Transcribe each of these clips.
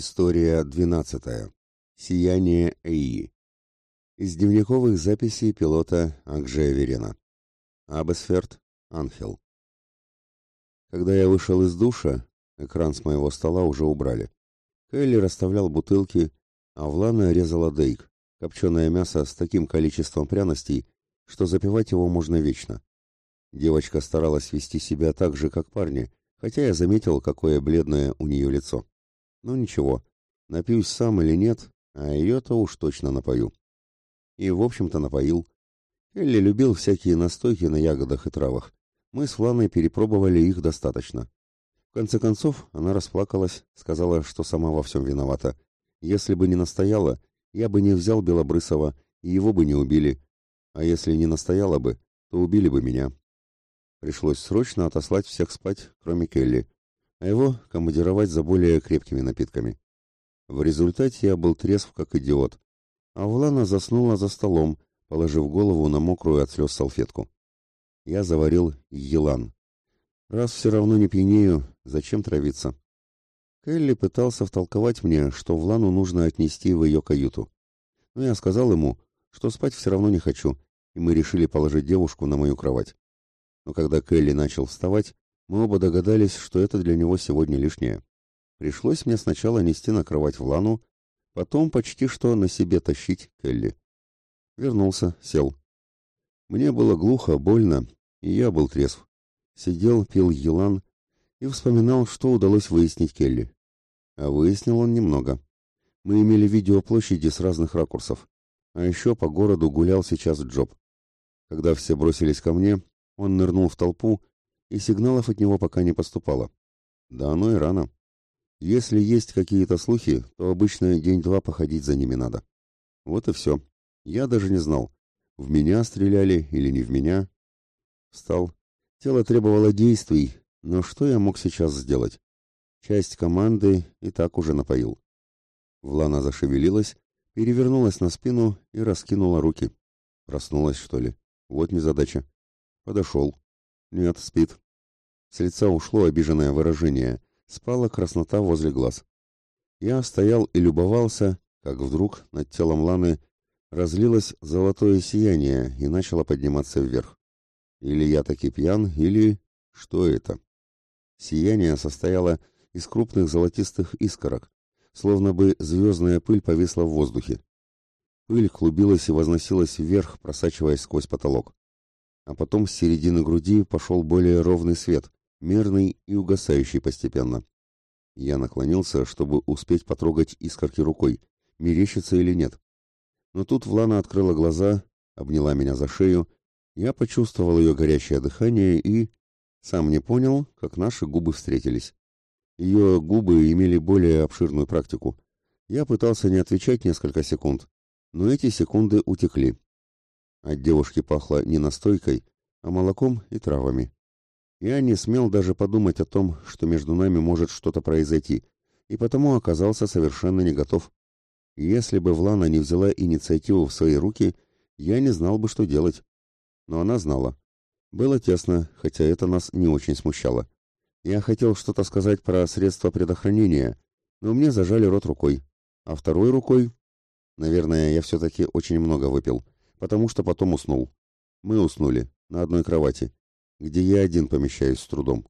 История 12. Сияние Эи. Из дневниковых записей пилота Акжея Верена. Абесферд, Анхел. Когда я вышел из душа, экран с моего стола уже убрали. Келли расставлял бутылки, а Влана резала дейк, копченое мясо с таким количеством пряностей, что запивать его можно вечно. Девочка старалась вести себя так же, как парни, хотя я заметил, какое бледное у нее лицо. Ну ничего, напьюсь сам или нет, а ее-то уж точно напою. И, в общем-то, напоил. Элли любил всякие настойки на ягодах и травах. Мы с Фланой перепробовали их достаточно. В конце концов, она расплакалась, сказала, что сама во всем виновата. Если бы не настояла, я бы не взял Белобрысова, и его бы не убили. А если не настояла бы, то убили бы меня. Пришлось срочно отослать всех спать, кроме Келли а его командировать за более крепкими напитками. В результате я был трезв, как идиот, а Влана заснула за столом, положив голову на мокрую от слез салфетку. Я заварил елан. Раз все равно не пьянею, зачем травиться? Келли пытался втолковать мне, что Влану нужно отнести в ее каюту. Но я сказал ему, что спать все равно не хочу, и мы решили положить девушку на мою кровать. Но когда Келли начал вставать, мы оба догадались, что это для него сегодня лишнее. Пришлось мне сначала нести на кровать в лану, потом почти что на себе тащить Келли. Вернулся, сел. Мне было глухо, больно, и я был трезв. Сидел, пил елан и вспоминал, что удалось выяснить Келли. А выяснил он немного. Мы имели видео площади с разных ракурсов. А еще по городу гулял сейчас Джоб. Когда все бросились ко мне, он нырнул в толпу и сигналов от него пока не поступало. Да оно и рано. Если есть какие-то слухи, то обычно день-два походить за ними надо. Вот и все. Я даже не знал, в меня стреляли или не в меня. Встал. Тело требовало действий, но что я мог сейчас сделать? Часть команды и так уже напоил. Влана зашевелилась, перевернулась на спину и раскинула руки. Проснулась, что ли? Вот незадача. Подошел. Нет, спит. С лица ушло обиженное выражение, спала краснота возле глаз. Я стоял и любовался, как вдруг над телом Ланы разлилось золотое сияние и начало подниматься вверх. Или я таки пьян, или... Что это? Сияние состояло из крупных золотистых искорок, словно бы звездная пыль повисла в воздухе. Пыль клубилась и возносилась вверх, просачиваясь сквозь потолок а потом с середины груди пошел более ровный свет, мерный и угасающий постепенно. Я наклонился, чтобы успеть потрогать искорки рукой, мерещится или нет. Но тут Влана открыла глаза, обняла меня за шею, я почувствовал ее горячее дыхание и... Сам не понял, как наши губы встретились. Ее губы имели более обширную практику. Я пытался не отвечать несколько секунд, но эти секунды утекли. От девушки пахло не настойкой, а молоком и травами. Я не смел даже подумать о том, что между нами может что-то произойти, и потому оказался совершенно не готов. Если бы Влана не взяла инициативу в свои руки, я не знал бы, что делать. Но она знала. Было тесно, хотя это нас не очень смущало. Я хотел что-то сказать про средства предохранения, но мне зажали рот рукой. А второй рукой... Наверное, я все-таки очень много выпил потому что потом уснул. Мы уснули на одной кровати, где я один помещаюсь с трудом.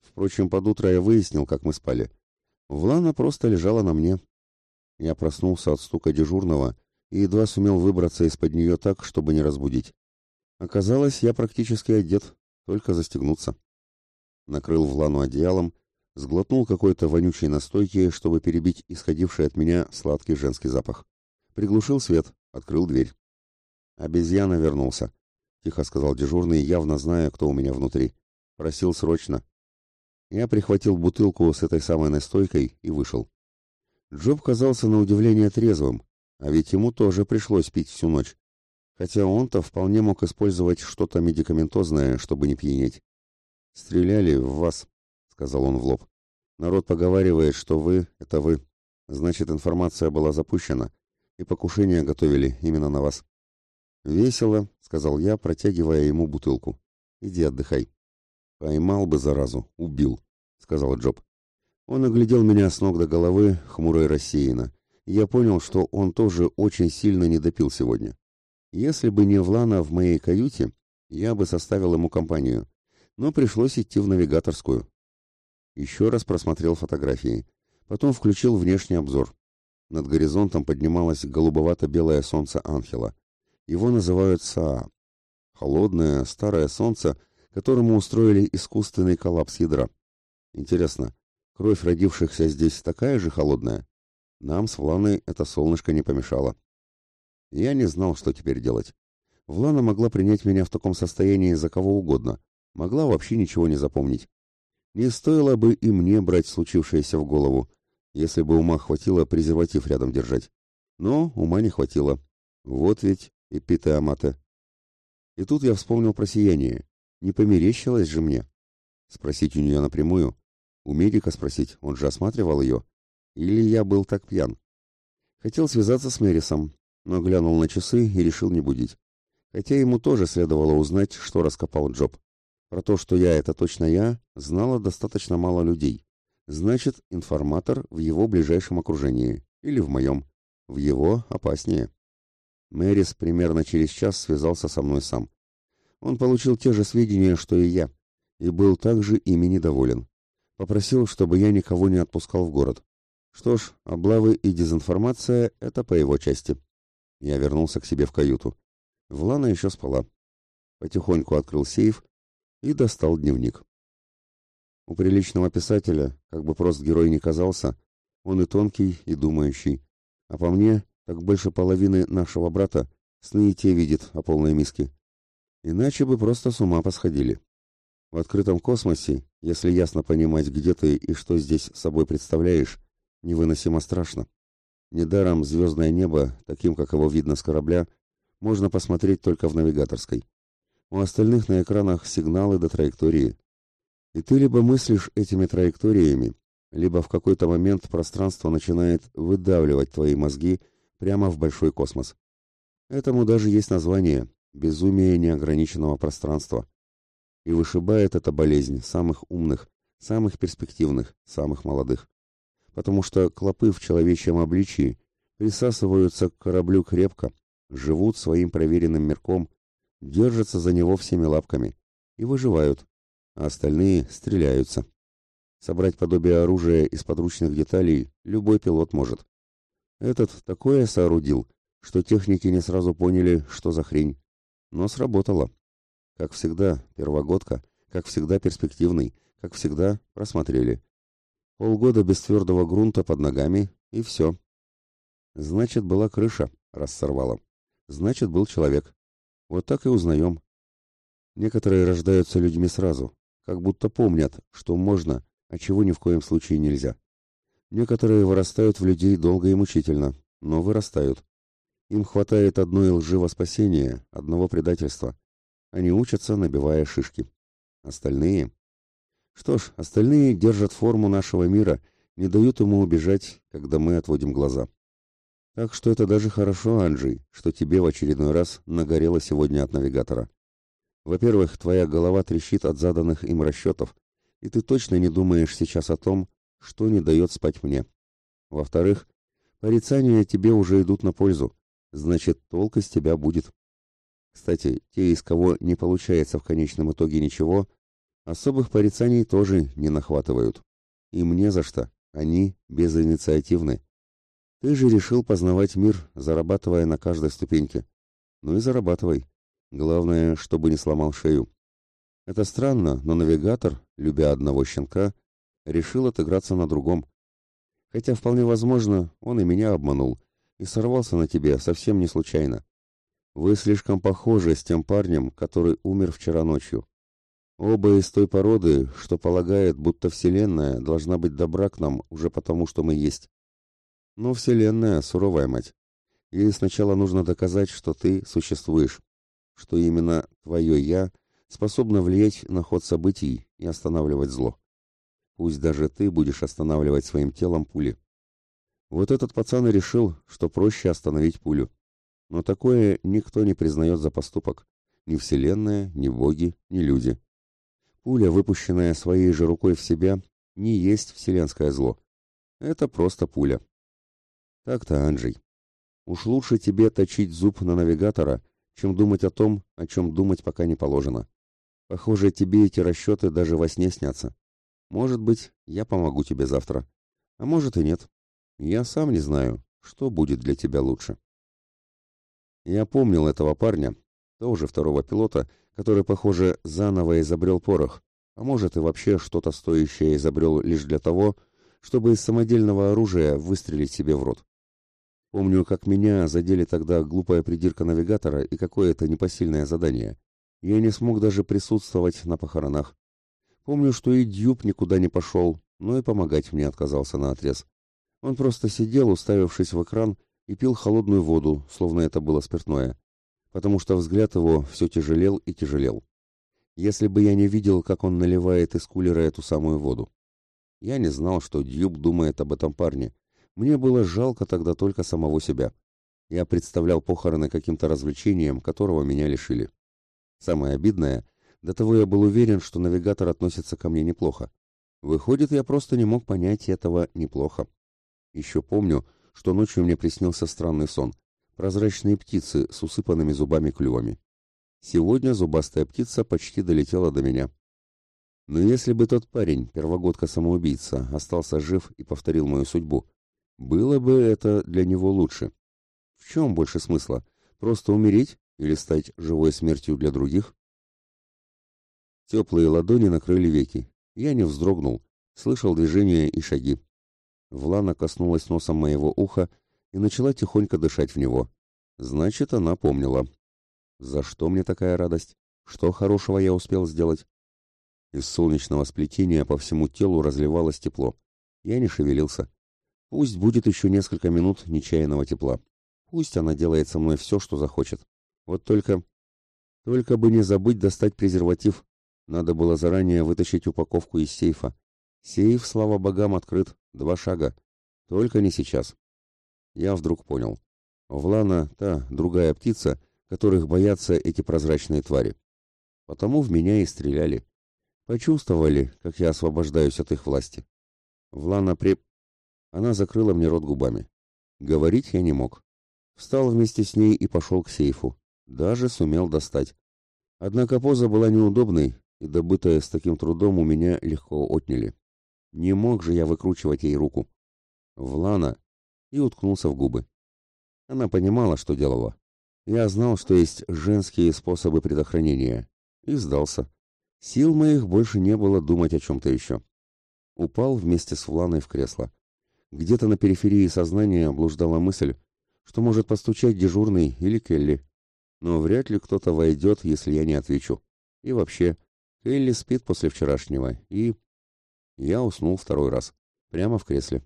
Впрочем, под утро я выяснил, как мы спали. Влана просто лежала на мне. Я проснулся от стука дежурного и едва сумел выбраться из-под нее так, чтобы не разбудить. Оказалось, я практически одет, только застегнуться. Накрыл Влану одеялом, сглотнул какой-то вонючей настойки, чтобы перебить исходивший от меня сладкий женский запах. Приглушил свет, открыл дверь. «Обезьяна вернулся», — тихо сказал дежурный, явно зная, кто у меня внутри. «Просил срочно». Я прихватил бутылку с этой самой настойкой и вышел. Джоб казался на удивление трезвым, а ведь ему тоже пришлось пить всю ночь. Хотя он-то вполне мог использовать что-то медикаментозное, чтобы не пьянеть. «Стреляли в вас», — сказал он в лоб. «Народ поговаривает, что вы — это вы. Значит, информация была запущена, и покушение готовили именно на вас». «Весело», — сказал я, протягивая ему бутылку. «Иди отдыхай». «Поймал бы заразу, убил», — сказал Джоб. Он оглядел меня с ног до головы, хмуро и рассеянно. Я понял, что он тоже очень сильно не допил сегодня. Если бы не Влана в моей каюте, я бы составил ему компанию, но пришлось идти в навигаторскую. Еще раз просмотрел фотографии, потом включил внешний обзор. Над горизонтом поднималось голубовато-белое солнце Анхела. Его называют Саа. Холодное, старое солнце, которому устроили искусственный коллапс ядра. Интересно, кровь родившихся здесь такая же холодная? Нам с Вланой это солнышко не помешало. Я не знал, что теперь делать. Влана могла принять меня в таком состоянии за кого угодно, могла вообще ничего не запомнить. Не стоило бы и мне брать случившееся в голову, если бы ума хватило презерватив рядом держать. Но ума не хватило. Вот ведь эпиты амата. И тут я вспомнил про сияние. Не померещилось же мне. Спросить у нее напрямую. У медика спросить, он же осматривал ее. Или я был так пьян. Хотел связаться с Мэрисом, но глянул на часы и решил не будить. Хотя ему тоже следовало узнать, что раскопал Джоб. Про то, что я — это точно я, знало достаточно мало людей. Значит, информатор в его ближайшем окружении. Или в моем. В его опаснее. Мэрис примерно через час связался со мной сам. Он получил те же сведения, что и я, и был также ими недоволен. Попросил, чтобы я никого не отпускал в город. Что ж, облавы и дезинформация — это по его части. Я вернулся к себе в каюту. Влана еще спала. Потихоньку открыл сейф и достал дневник. У приличного писателя, как бы прост герой не казался, он и тонкий, и думающий. А по мне, так больше половины нашего брата сны и те видит о полной миске. Иначе бы просто с ума посходили. В открытом космосе, если ясно понимать, где ты и что здесь собой представляешь, невыносимо страшно. Недаром звездное небо, таким, как его видно с корабля, можно посмотреть только в навигаторской. У остальных на экранах сигналы до траектории, и ты либо мыслишь этими траекториями, либо в какой-то момент пространство начинает выдавливать твои мозги прямо в большой космос. Этому даже есть название «безумие неограниченного пространства». И вышибает эта болезнь самых умных, самых перспективных, самых молодых. Потому что клопы в человечьем обличии присасываются к кораблю крепко, живут своим проверенным мирком, держатся за него всеми лапками и выживают, а остальные стреляются. Собрать подобие оружия из подручных деталей любой пилот может. Этот такое соорудил, что техники не сразу поняли, что за хрень. Но сработало. Как всегда, первогодка, как всегда перспективный, как всегда просмотрели. Полгода без твердого грунта под ногами, и все. Значит, была крыша, раз сорвала. Значит, был человек. Вот так и узнаем. Некоторые рождаются людьми сразу, как будто помнят, что можно, а чего ни в коем случае нельзя. Некоторые вырастают в людей долго и мучительно, но вырастают. Им хватает одной лживого спасения, одного предательства. Они учатся, набивая шишки. Остальные? Что ж, остальные держат форму нашего мира, не дают ему убежать, когда мы отводим глаза. Так что это даже хорошо, Анджей, что тебе в очередной раз нагорело сегодня от навигатора. Во-первых, твоя голова трещит от заданных им расчетов, и ты точно не думаешь сейчас о том, что не дает спать мне. Во-вторых, порицания тебе уже идут на пользу, значит, толк из тебя будет. Кстати, те, из кого не получается в конечном итоге ничего, особых порицаний тоже не нахватывают. И мне за что, они безинициативны. Ты же решил познавать мир, зарабатывая на каждой ступеньке. Ну и зарабатывай. Главное, чтобы не сломал шею. Это странно, но навигатор, любя одного щенка, решил отыграться на другом. Хотя вполне возможно, он и меня обманул и сорвался на тебе совсем не случайно. Вы слишком похожи с тем парнем, который умер вчера ночью. Оба из той породы, что полагает, будто Вселенная должна быть добра к нам уже потому, что мы есть. Но Вселенная — суровая мать. Ей сначала нужно доказать, что ты существуешь что именно твое «я» способно влиять на ход событий и останавливать зло. Пусть даже ты будешь останавливать своим телом пули. Вот этот пацан и решил, что проще остановить пулю. Но такое никто не признает за поступок. Ни Вселенная, ни боги, ни люди. Пуля, выпущенная своей же рукой в себя, не есть вселенское зло. Это просто пуля. Так-то, Анджей. Уж лучше тебе точить зуб на навигатора, чем думать о том, о чем думать пока не положено. Похоже, тебе эти расчеты даже во сне снятся. Может быть, я помогу тебе завтра. А может и нет. Я сам не знаю, что будет для тебя лучше. Я помнил этого парня, тоже второго пилота, который, похоже, заново изобрел порох, а может и вообще что-то стоящее изобрел лишь для того, чтобы из самодельного оружия выстрелить себе в рот. Помню, как меня задели тогда глупая придирка навигатора и какое-то непосильное задание. Я не смог даже присутствовать на похоронах. Помню, что и Дьюб никуда не пошел, но и помогать мне отказался на отрез. Он просто сидел, уставившись в экран, и пил холодную воду, словно это было спиртное, потому что взгляд его все тяжелел и тяжелел. Если бы я не видел, как он наливает из кулера эту самую воду. Я не знал, что Дьюб думает об этом парне. Мне было жалко тогда только самого себя. Я представлял похороны каким-то развлечением, которого меня лишили. Самое обидное, до того я был уверен, что навигатор относится ко мне неплохо. Выходит, я просто не мог понять этого неплохо. Еще помню, что ночью мне приснился странный сон. Прозрачные птицы с усыпанными зубами-клювами. Сегодня зубастая птица почти долетела до меня. Но если бы тот парень, первогодка-самоубийца, остался жив и повторил мою судьбу, было бы это для него лучше. В чем больше смысла? Просто умереть или стать живой смертью для других? Теплые ладони накрыли веки. Я не вздрогнул, слышал движения и шаги. Влана коснулась носом моего уха и начала тихонько дышать в него. Значит, она помнила. За что мне такая радость? Что хорошего я успел сделать? Из солнечного сплетения по всему телу разливалось тепло. Я не шевелился. Пусть будет еще несколько минут нечаянного тепла. Пусть она делает со мной все, что захочет. Вот только... Только бы не забыть достать презерватив. Надо было заранее вытащить упаковку из сейфа. Сейф, слава богам, открыт. Два шага. Только не сейчас. Я вдруг понял. Влана — та, другая птица, которых боятся эти прозрачные твари. Потому в меня и стреляли. Почувствовали, как я освобождаюсь от их власти. Влана при... Она закрыла мне рот губами. Говорить я не мог. Встал вместе с ней и пошел к сейфу. Даже сумел достать. Однако поза была неудобной, и добытое с таким трудом у меня легко отняли. Не мог же я выкручивать ей руку. Влана и уткнулся в губы. Она понимала, что делала. Я знал, что есть женские способы предохранения, и сдался. Сил моих больше не было думать о чем-то еще. Упал вместе с Вланой в кресло. Где-то на периферии сознания блуждала мысль, что может постучать дежурный или Келли. Но вряд ли кто-то войдет, если я не отвечу. И вообще, Келли спит после вчерашнего, и... Я уснул второй раз, прямо в кресле.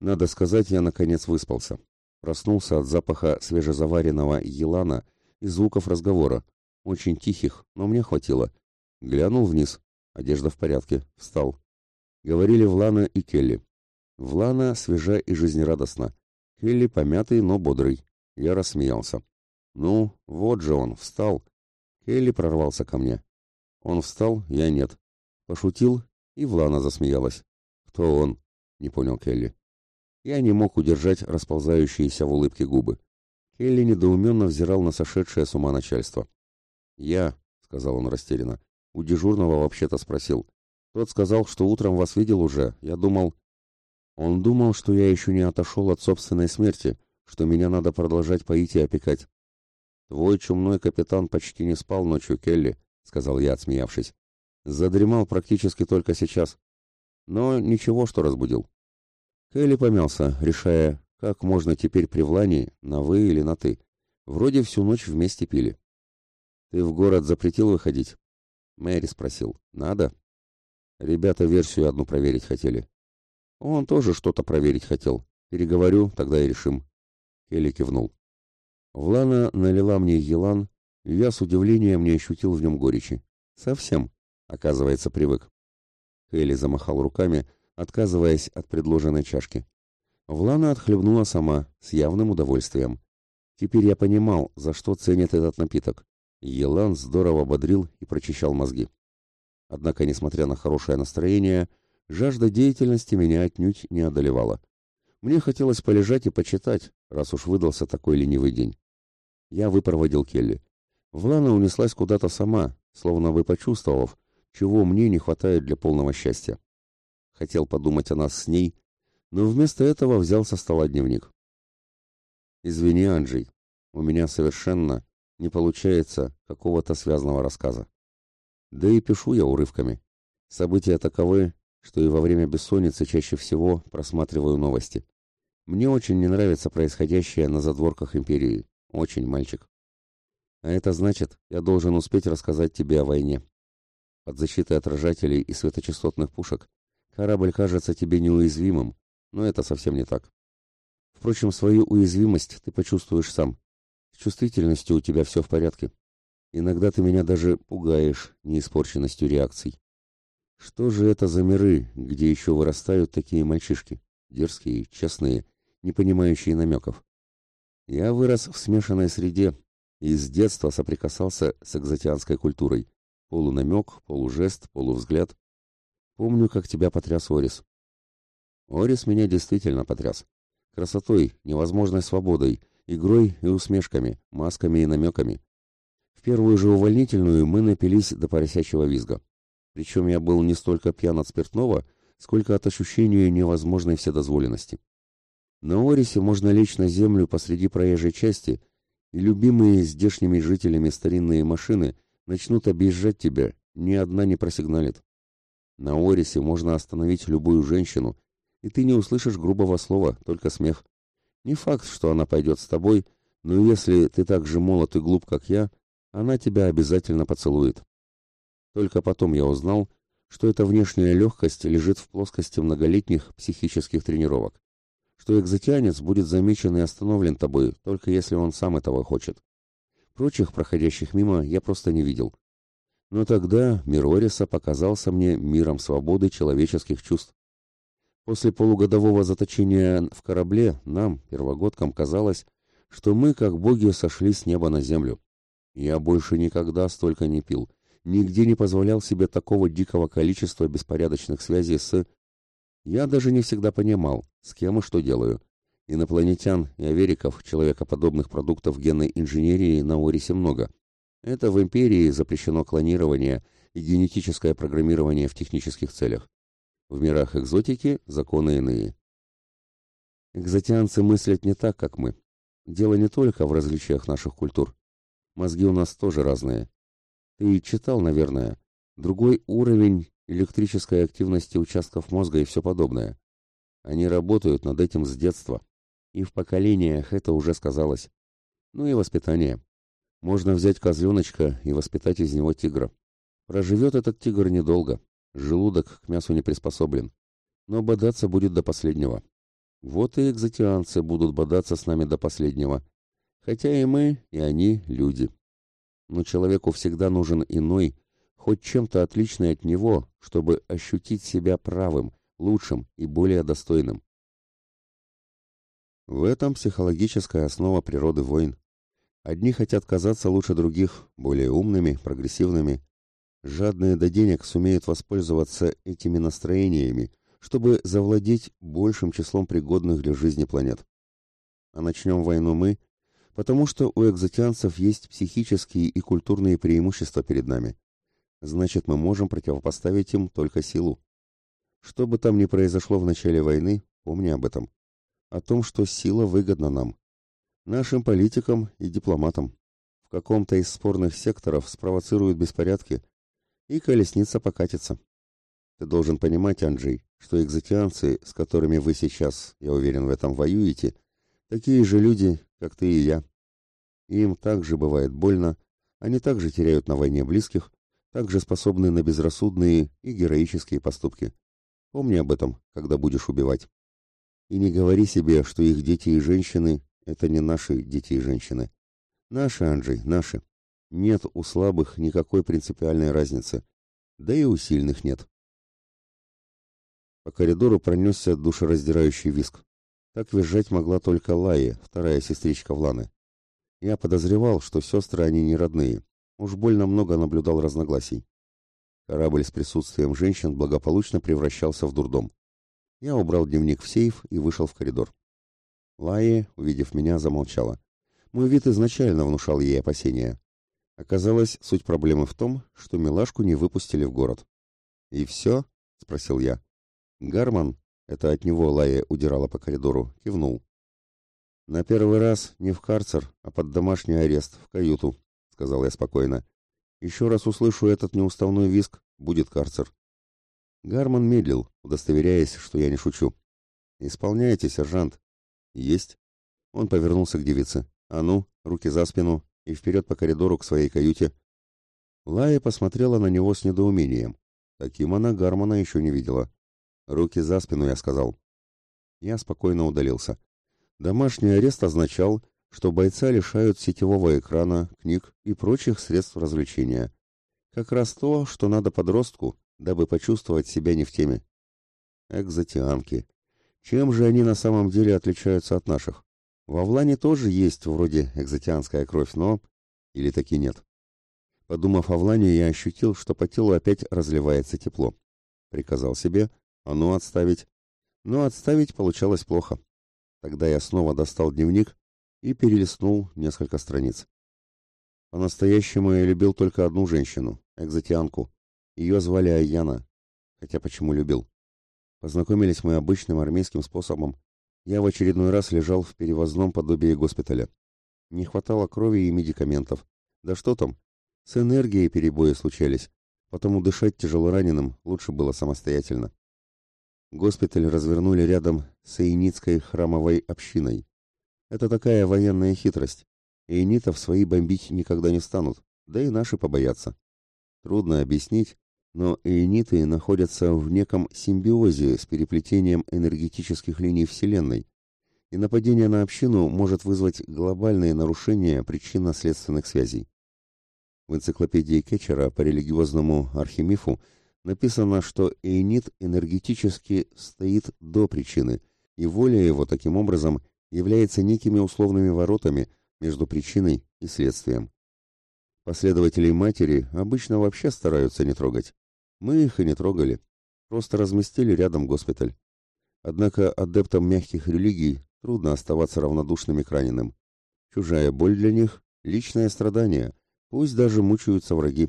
Надо сказать, я наконец выспался. Проснулся от запаха свежезаваренного елана и звуков разговора. Очень тихих, но мне хватило. Глянул вниз. Одежда в порядке. Встал. Говорили Влана и Келли. Влана свежа и жизнерадостна. Келли помятый, но бодрый. Я рассмеялся. Ну, вот же он, встал. Келли прорвался ко мне. Он встал, я нет. Пошутил, и Влана засмеялась. Кто он? Не понял Келли. Я не мог удержать расползающиеся в улыбке губы. Келли недоуменно взирал на сошедшее с ума начальство. «Я», — сказал он растерянно, — «у дежурного вообще-то спросил. Тот сказал, что утром вас видел уже. Я думал...» Он думал, что я еще не отошел от собственной смерти, что меня надо продолжать поить и опекать. «Твой чумной капитан почти не спал ночью, Келли», — сказал я, отсмеявшись. «Задремал практически только сейчас. Но ничего, что разбудил. Келли помялся, решая, как можно теперь при Влане на «вы» или на «ты». Вроде всю ночь вместе пили. «Ты в город запретил выходить?» Мэри спросил. «Надо?» Ребята версию одну проверить хотели. Он тоже что-то проверить хотел. Переговорю, тогда и решим. Келли кивнул. Влана налила мне елан, и я с удивлением не ощутил в нем горечи. Совсем, оказывается, привык. Келли замахал руками, отказываясь от предложенной чашки. Влана отхлебнула сама, с явным удовольствием. Теперь я понимал, за что ценит этот напиток. Елан здорово бодрил и прочищал мозги. Однако, несмотря на хорошее настроение, жажда деятельности меня отнюдь не одолевала. Мне хотелось полежать и почитать, раз уж выдался такой ленивый день. Я выпроводил Келли. Влана унеслась куда-то сама, словно бы почувствовав, чего мне не хватает для полного счастья. Хотел подумать о нас с ней, но вместо этого взял со стола дневник. «Извини, Анджей, у меня совершенно не получается какого-то связанного рассказа. Да и пишу я урывками. События таковы, что и во время бессонницы чаще всего просматриваю новости. Мне очень не нравится происходящее на задворках империи. Очень, мальчик. А это значит, я должен успеть рассказать тебе о войне. Под защитой отражателей и светочастотных пушек корабль кажется тебе неуязвимым, но это совсем не так. Впрочем, свою уязвимость ты почувствуешь сам. С чувствительностью у тебя все в порядке. Иногда ты меня даже пугаешь неиспорченностью реакций. Что же это за миры, где еще вырастают такие мальчишки? Дерзкие, честные, не понимающие намеков. Я вырос в смешанной среде и с детства соприкасался с экзотианской культурой. Полунамек, полужест, полувзгляд. Помню, как тебя потряс Орис. Орис меня действительно потряс. Красотой, невозможной свободой, игрой и усмешками, масками и намеками. В первую же увольнительную мы напились до поросячьего визга. Причем я был не столько пьян от спиртного, сколько от ощущения невозможной вседозволенности. На Орисе можно лечь на землю посреди проезжей части, и любимые здешними жителями старинные машины начнут объезжать тебя, ни одна не просигналит. На Орисе можно остановить любую женщину, и ты не услышишь грубого слова, только смех. Не факт, что она пойдет с тобой, но если ты так же молод и глуп, как я, она тебя обязательно поцелует. Только потом я узнал, что эта внешняя легкость лежит в плоскости многолетних психических тренировок, что экзотианец будет замечен и остановлен тобой, только если он сам этого хочет. Прочих, проходящих мимо, я просто не видел. Но тогда мир Ориса показался мне миром свободы человеческих чувств. После полугодового заточения в корабле нам, первогодкам, казалось, что мы, как боги, сошли с неба на землю. Я больше никогда столько не пил, нигде не позволял себе такого дикого количества беспорядочных связей с... Я даже не всегда понимал, с кем и что делаю. Инопланетян и авериков, человекоподобных продуктов генной инженерии на Орисе много. Это в империи запрещено клонирование и генетическое программирование в технических целях. В мирах экзотики законы иные. Экзотианцы мыслят не так, как мы. Дело не только в различиях наших культур. Мозги у нас тоже разные. Ты читал, наверное, другой уровень электрической активности участков мозга и все подобное. Они работают над этим с детства. И в поколениях это уже сказалось. Ну и воспитание. Можно взять козленочка и воспитать из него тигра. Проживет этот тигр недолго. Желудок к мясу не приспособлен. Но бодаться будет до последнего. Вот и экзотианцы будут бодаться с нами до последнего. Хотя и мы, и они люди но человеку всегда нужен иной, хоть чем-то отличный от него, чтобы ощутить себя правым, лучшим и более достойным. В этом психологическая основа природы войн. Одни хотят казаться лучше других, более умными, прогрессивными. Жадные до денег сумеют воспользоваться этими настроениями, чтобы завладеть большим числом пригодных для жизни планет. А начнем войну мы, Потому что у экзотианцев есть психические и культурные преимущества перед нами. Значит, мы можем противопоставить им только силу. Что бы там ни произошло в начале войны, помни об этом. О том, что сила выгодна нам. Нашим политикам и дипломатам. В каком-то из спорных секторов спровоцируют беспорядки, и колесница покатится. Ты должен понимать, Анджей, что экзотианцы, с которыми вы сейчас, я уверен в этом, воюете, такие же люди, как ты и я. Им также бывает больно, они также теряют на войне близких, также способны на безрассудные и героические поступки. Помни об этом, когда будешь убивать. И не говори себе, что их дети и женщины – это не наши дети и женщины. Наши, Анджей, наши. Нет у слабых никакой принципиальной разницы. Да и у сильных нет. По коридору пронесся душераздирающий виск. Так визжать могла только Лая, вторая сестричка Вланы. Я подозревал, что сестры они не родные. Уж больно много наблюдал разногласий. Корабль с присутствием женщин благополучно превращался в дурдом. Я убрал дневник в сейф и вышел в коридор. Лая, увидев меня, замолчала. Мой вид изначально внушал ей опасения. Оказалось, суть проблемы в том, что милашку не выпустили в город. «И все?» — спросил я. Гарман, это от него Лая удирала по коридору, кивнул. «На первый раз не в карцер, а под домашний арест, в каюту», — сказал я спокойно. «Еще раз услышу этот неуставной визг, будет карцер». Гарман медлил, удостоверяясь, что я не шучу. «Исполняйте, сержант». «Есть». Он повернулся к девице. «А ну, руки за спину и вперед по коридору к своей каюте». Лая посмотрела на него с недоумением. Таким она Гармана еще не видела. «Руки за спину», я сказал. Я спокойно удалился. Домашний арест означал, что бойца лишают сетевого экрана, книг и прочих средств развлечения. Как раз то, что надо подростку, дабы почувствовать себя не в теме. Экзотианки. Чем же они на самом деле отличаются от наших? Во Влане тоже есть вроде экзотианская кровь, но... Или таки нет? Подумав о Влане, я ощутил, что по телу опять разливается тепло. Приказал себе, а ну отставить. Но отставить получалось плохо. Тогда я снова достал дневник и перелистнул несколько страниц. По-настоящему я любил только одну женщину, экзотианку. Ее звали Айяна. Хотя почему любил? Познакомились мы обычным армейским способом. Я в очередной раз лежал в перевозном подобии госпиталя. Не хватало крови и медикаментов. Да что там? С энергией перебои случались. Потому дышать тяжело раненым лучше было самостоятельно. Госпиталь развернули рядом с Эйницкой храмовой общиной. Это такая военная хитрость. Эйнитов свои бомбить никогда не станут, да и наши побоятся. Трудно объяснить, но эйниты находятся в неком симбиозе с переплетением энергетических линий Вселенной, и нападение на общину может вызвать глобальные нарушения причинно-следственных связей. В энциклопедии Кетчера по религиозному архимифу написано, что эйнит энергетически стоит до причины, и воля его таким образом является некими условными воротами между причиной и следствием. Последователей матери обычно вообще стараются не трогать. Мы их и не трогали, просто разместили рядом госпиталь. Однако адептам мягких религий трудно оставаться равнодушными к раненым. Чужая боль для них – личное страдание, пусть даже мучаются враги.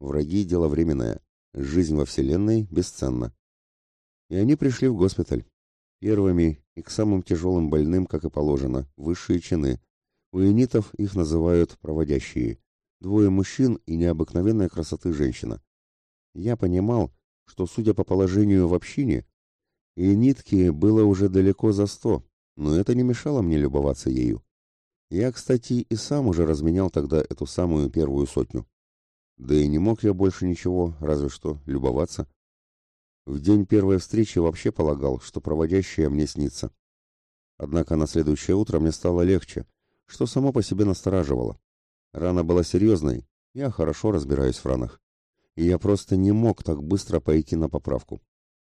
Враги – дело временное. Жизнь во Вселенной бесценна. И они пришли в госпиталь. Первыми и к самым тяжелым больным, как и положено, высшие чины. У инитов их называют проводящие. Двое мужчин и необыкновенной красоты женщина. Я понимал, что, судя по положению в общине, инитке было уже далеко за сто, но это не мешало мне любоваться ею. Я, кстати, и сам уже разменял тогда эту самую первую сотню. Да и не мог я больше ничего, разве что любоваться. В день первой встречи вообще полагал, что проводящая мне снится. Однако на следующее утро мне стало легче, что само по себе настораживало. Рана была серьезной, я хорошо разбираюсь в ранах. И я просто не мог так быстро пойти на поправку.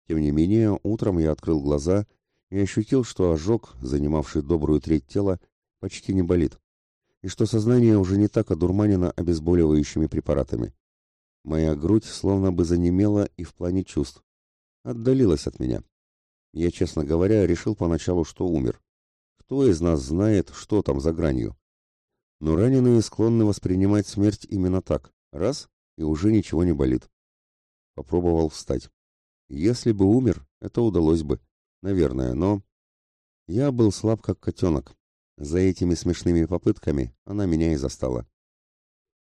Тем не менее, утром я открыл глаза и ощутил, что ожог, занимавший добрую треть тела, почти не болит и что сознание уже не так одурманено обезболивающими препаратами. Моя грудь словно бы занемела и в плане чувств. Отдалилась от меня. Я, честно говоря, решил поначалу, что умер. Кто из нас знает, что там за гранью? Но раненые склонны воспринимать смерть именно так. Раз — и уже ничего не болит. Попробовал встать. Если бы умер, это удалось бы. Наверное, но... Я был слаб, как котенок, за этими смешными попытками она меня и застала.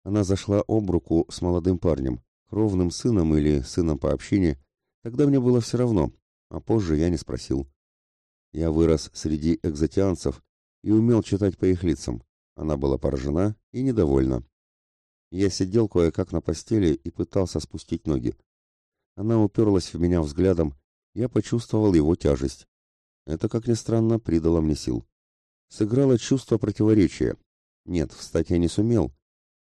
Она зашла об руку с молодым парнем, кровным сыном или сыном по общине. Тогда мне было все равно, а позже я не спросил. Я вырос среди экзотианцев и умел читать по их лицам. Она была поражена и недовольна. Я сидел кое-как на постели и пытался спустить ноги. Она уперлась в меня взглядом, я почувствовал его тяжесть. Это, как ни странно, придало мне сил сыграло чувство противоречия. Нет, встать я не сумел,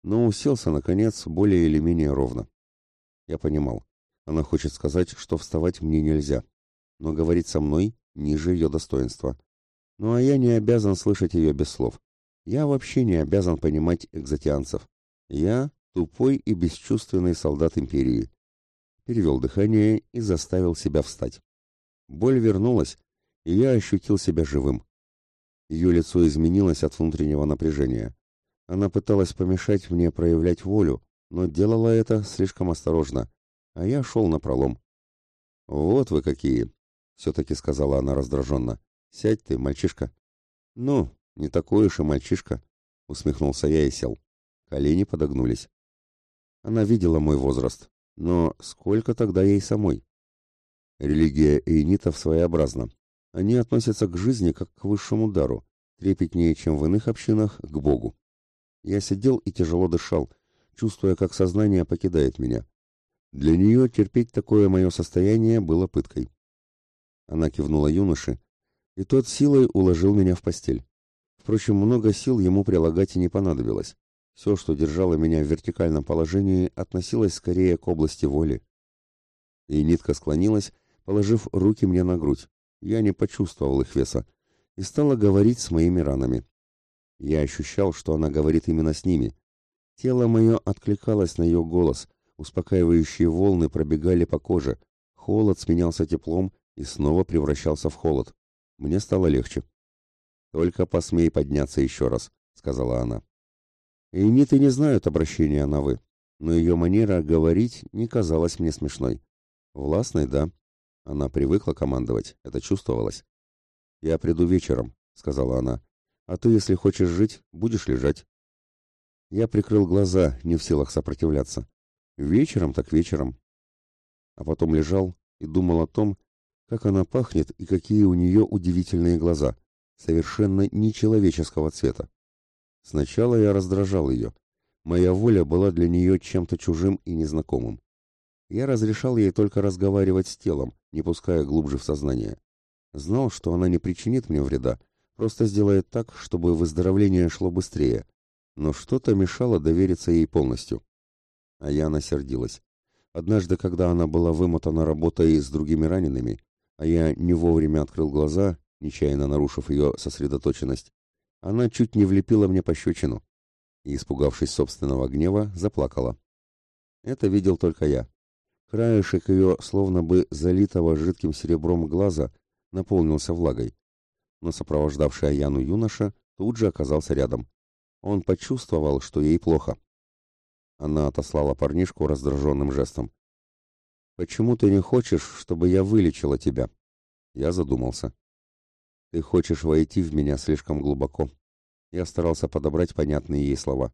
но уселся, наконец, более или менее ровно. Я понимал. Она хочет сказать, что вставать мне нельзя, но говорить со мной ниже ее достоинства. Ну а я не обязан слышать ее без слов. Я вообще не обязан понимать экзотианцев. Я тупой и бесчувственный солдат империи. перевел дыхание и заставил себя встать. Боль вернулась, и я ощутил себя живым. Ее лицо изменилось от внутреннего напряжения. Она пыталась помешать мне проявлять волю, но делала это слишком осторожно, а я шел на пролом. «Вот вы какие!» — все-таки сказала она раздраженно. «Сядь ты, мальчишка». «Ну, не такой уж и мальчишка», — усмехнулся я и сел. Колени подогнулись. Она видела мой возраст, но сколько тогда ей самой? Религия эйнитов своеобразна. Они относятся к жизни как к высшему дару, трепетнее, чем в иных общинах, к Богу. Я сидел и тяжело дышал, чувствуя, как сознание покидает меня. Для нее терпеть такое мое состояние было пыткой. Она кивнула юноше, и тот силой уложил меня в постель. Впрочем, много сил ему прилагать и не понадобилось. Все, что держало меня в вертикальном положении, относилось скорее к области воли. И нитка склонилась, положив руки мне на грудь. Я не почувствовал их веса и стала говорить с моими ранами. Я ощущал, что она говорит именно с ними. Тело мое откликалось на ее голос, успокаивающие волны пробегали по коже, холод сменялся теплом и снова превращался в холод. Мне стало легче. «Только посмей подняться еще раз», — сказала она. Эйниты не знают обращения на «вы», но ее манера говорить не казалась мне смешной. Властной, да. Она привыкла командовать, это чувствовалось. «Я приду вечером», — сказала она. «А ты, если хочешь жить, будешь лежать». Я прикрыл глаза, не в силах сопротивляться. Вечером так вечером. А потом лежал и думал о том, как она пахнет и какие у нее удивительные глаза, совершенно нечеловеческого цвета. Сначала я раздражал ее. Моя воля была для нее чем-то чужим и незнакомым. Я разрешал ей только разговаривать с телом, не пуская глубже в сознание. Знал, что она не причинит мне вреда, просто сделает так, чтобы выздоровление шло быстрее. Но что-то мешало довериться ей полностью. А Яна сердилась. Однажды, когда она была вымотана работой с другими ранеными, а я не вовремя открыл глаза, нечаянно нарушив ее сосредоточенность, она чуть не влепила мне пощечину и, испугавшись собственного гнева, заплакала. Это видел только я. Краешек ее, словно бы залитого жидким серебром глаза, наполнился влагой. Но сопровождавший Аяну юноша тут же оказался рядом. Он почувствовал, что ей плохо. Она отослала парнишку раздраженным жестом. «Почему ты не хочешь, чтобы я вылечила тебя?» Я задумался. Ты хочешь войти в меня слишком глубоко. Я старался подобрать понятные ей слова.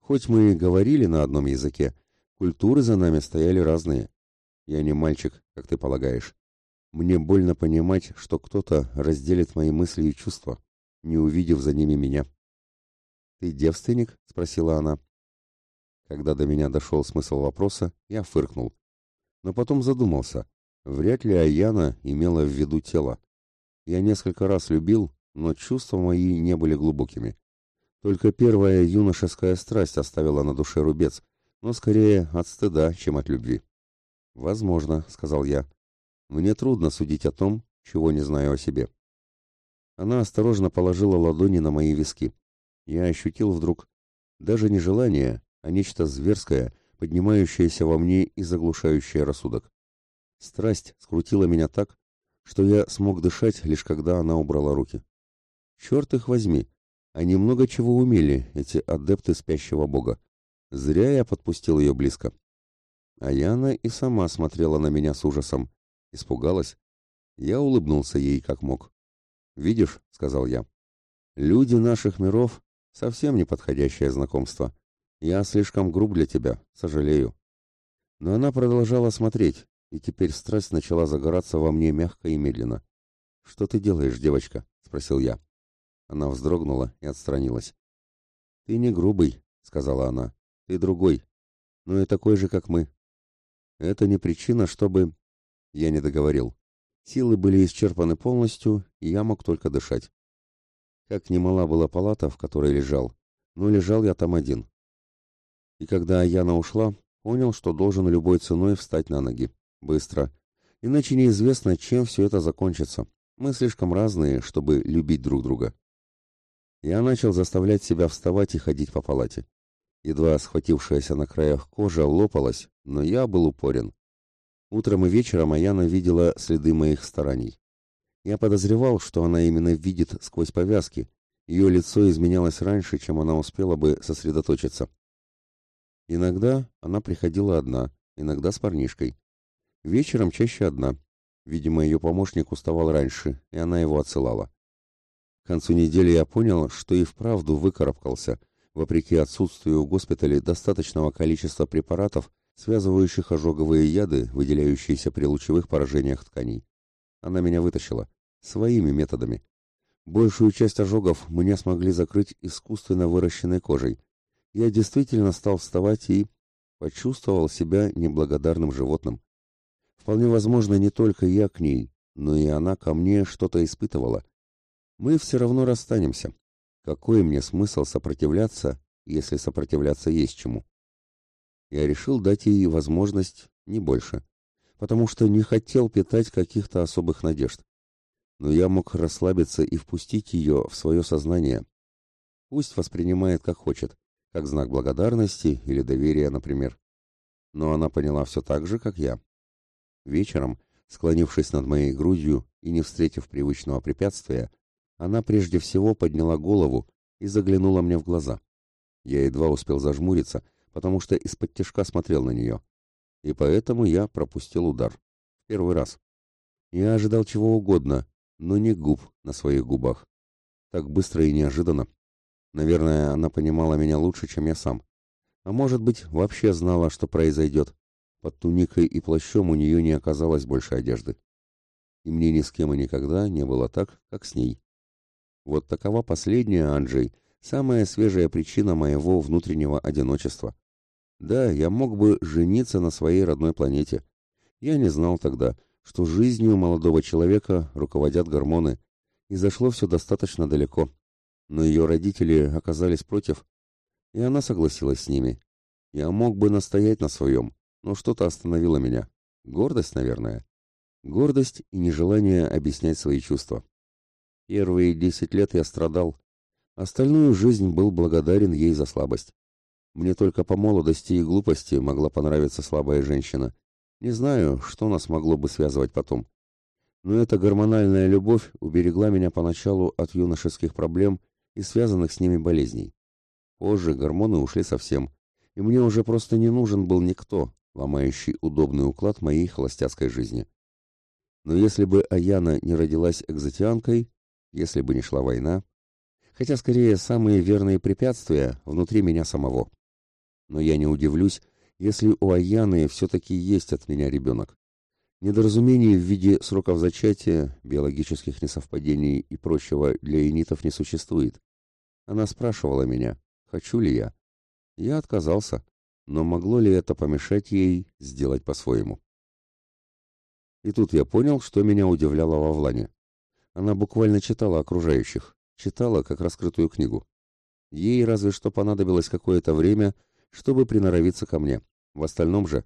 Хоть мы и говорили на одном языке, культуры за нами стояли разные. Я не мальчик, как ты полагаешь. Мне больно понимать, что кто-то разделит мои мысли и чувства, не увидев за ними меня. «Ты девственник?» — спросила она. Когда до меня дошел смысл вопроса, я фыркнул. Но потом задумался. Вряд ли Аяна имела в виду тело. Я несколько раз любил, но чувства мои не были глубокими. Только первая юношеская страсть оставила на душе рубец, но скорее от стыда, чем от любви. «Возможно», — сказал я. «Мне трудно судить о том, чего не знаю о себе». Она осторожно положила ладони на мои виски. Я ощутил вдруг даже не желание, а нечто зверское, поднимающееся во мне и заглушающее рассудок. Страсть скрутила меня так, что я смог дышать, лишь когда она убрала руки. Черт их возьми, они много чего умели, эти адепты спящего бога. Зря я подпустил ее близко. А Яна и сама смотрела на меня с ужасом. Испугалась. Я улыбнулся ей как мог. «Видишь», — сказал я, — «люди наших миров — совсем неподходящее знакомство. Я слишком груб для тебя, сожалею». Но она продолжала смотреть, и теперь страсть начала загораться во мне мягко и медленно. «Что ты делаешь, девочка?» — спросил я. Она вздрогнула и отстранилась. «Ты не грубый», — сказала она. «Ты другой, но и такой же, как мы». «Это не причина, чтобы...» Я не договорил. Силы были исчерпаны полностью, и я мог только дышать. Как немала была палата, в которой лежал, но лежал я там один. И когда Яна ушла, понял, что должен любой ценой встать на ноги. Быстро. Иначе неизвестно, чем все это закончится. Мы слишком разные, чтобы любить друг друга. Я начал заставлять себя вставать и ходить по палате. Едва схватившаяся на краях кожа лопалась, но я был упорен. Утром и вечером Аяна видела следы моих стараний. Я подозревал, что она именно видит сквозь повязки. Ее лицо изменялось раньше, чем она успела бы сосредоточиться. Иногда она приходила одна, иногда с парнишкой. Вечером чаще одна. Видимо, ее помощник уставал раньше, и она его отсылала. К концу недели я понял, что и вправду выкарабкался, вопреки отсутствию в госпитале достаточного количества препаратов, связывающих ожоговые яды, выделяющиеся при лучевых поражениях тканей. Она меня вытащила. Своими методами. Большую часть ожогов мне смогли закрыть искусственно выращенной кожей. Я действительно стал вставать и почувствовал себя неблагодарным животным. Вполне возможно, не только я к ней, но и она ко мне что-то испытывала. Мы все равно расстанемся. Какой мне смысл сопротивляться, если сопротивляться есть чему? я решил дать ей возможность не больше, потому что не хотел питать каких-то особых надежд. Но я мог расслабиться и впустить ее в свое сознание. Пусть воспринимает как хочет, как знак благодарности или доверия, например. Но она поняла все так же, как я. Вечером, склонившись над моей грудью и не встретив привычного препятствия, она прежде всего подняла голову и заглянула мне в глаза. Я едва успел зажмуриться, потому что из-под тяжка смотрел на нее. И поэтому я пропустил удар. Первый раз. Я ожидал чего угодно, но не губ на своих губах. Так быстро и неожиданно. Наверное, она понимала меня лучше, чем я сам. А может быть, вообще знала, что произойдет. Под туникой и плащом у нее не оказалось больше одежды. И мне ни с кем и никогда не было так, как с ней. Вот такова последняя, Анджей, самая свежая причина моего внутреннего одиночества. Да, я мог бы жениться на своей родной планете. Я не знал тогда, что жизнью молодого человека руководят гормоны, и зашло все достаточно далеко. Но ее родители оказались против, и она согласилась с ними. Я мог бы настоять на своем, но что-то остановило меня. Гордость, наверное. Гордость и нежелание объяснять свои чувства. Первые десять лет я страдал. Остальную жизнь был благодарен ей за слабость. Мне только по молодости и глупости могла понравиться слабая женщина. Не знаю, что нас могло бы связывать потом. Но эта гормональная любовь уберегла меня поначалу от юношеских проблем и связанных с ними болезней. Позже гормоны ушли совсем, и мне уже просто не нужен был никто, ломающий удобный уклад моей холостяцкой жизни. Но если бы Аяна не родилась экзотианкой, если бы не шла война, хотя скорее самые верные препятствия внутри меня самого но я не удивлюсь, если у Аяны все-таки есть от меня ребенок. Недоразумений в виде сроков зачатия, биологических несовпадений и прочего для инитов не существует. Она спрашивала меня, хочу ли я. Я отказался, но могло ли это помешать ей сделать по-своему? И тут я понял, что меня удивляло во Влане. Она буквально читала окружающих, читала как раскрытую книгу. Ей разве что понадобилось какое-то время, чтобы приноровиться ко мне. В остальном же...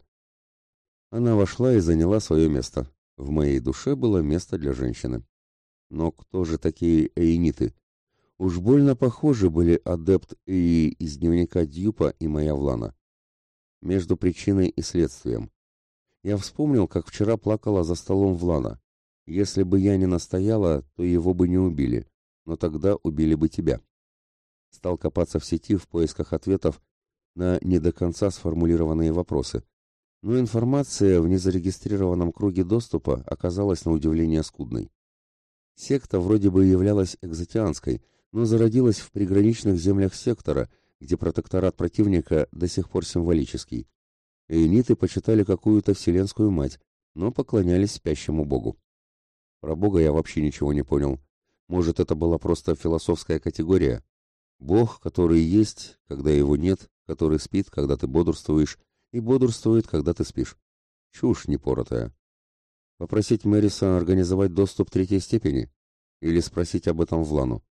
Она вошла и заняла свое место. В моей душе было место для женщины. Но кто же такие эйниты? Уж больно похожи были адепт и из дневника Дьюпа и моя Влана. Между причиной и следствием. Я вспомнил, как вчера плакала за столом Влана. Если бы я не настояла, то его бы не убили, но тогда убили бы тебя. Стал копаться в сети в поисках ответов на не до конца сформулированные вопросы. Но информация в незарегистрированном круге доступа оказалась на удивление скудной. Секта вроде бы являлась экзотианской, но зародилась в приграничных землях сектора, где протекторат противника до сих пор символический. Эйниты почитали какую-то вселенскую мать, но поклонялись спящему богу. Про бога я вообще ничего не понял. Может, это была просто философская категория? Бог, который есть, когда его нет, который спит, когда ты бодрствуешь, и бодрствует, когда ты спишь. Чушь непоротая. Попросить Мэриса организовать доступ третьей степени? Или спросить об этом Влану?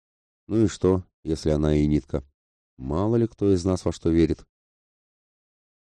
Ну и что, если она и нитка? Мало ли кто из нас во что верит.